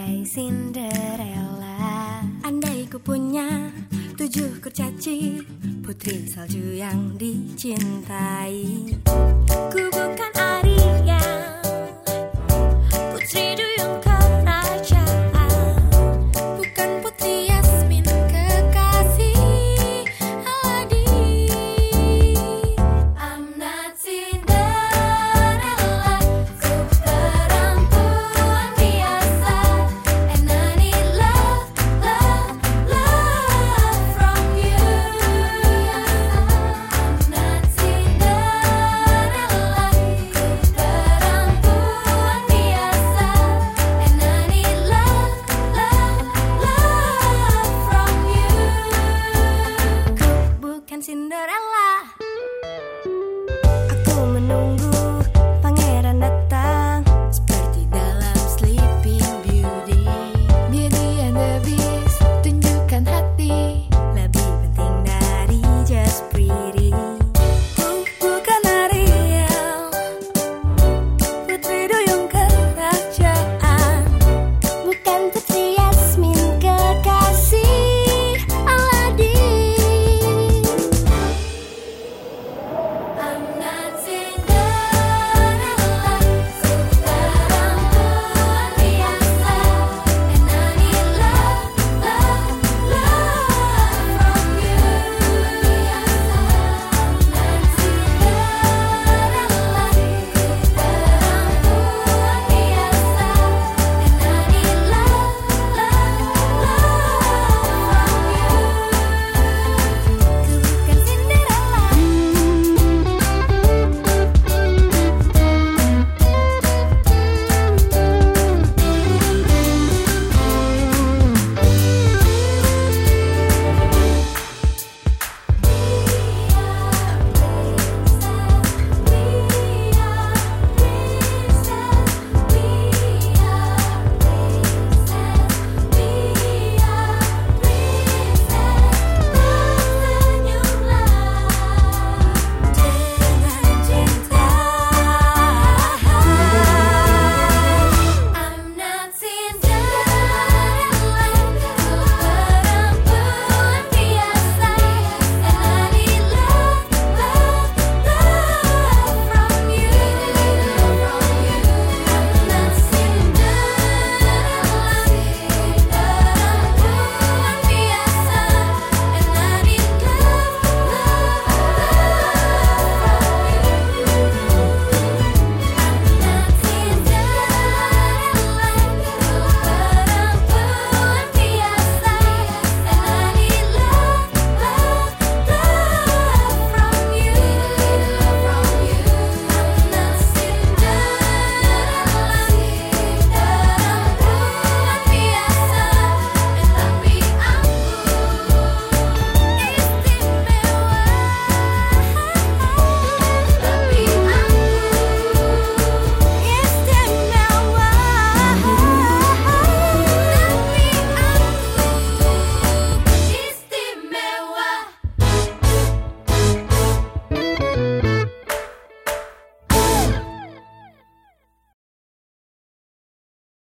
bagai Cinderella. Andai ku punya tujuh kurcaci Putri salju yang dicintai. Ku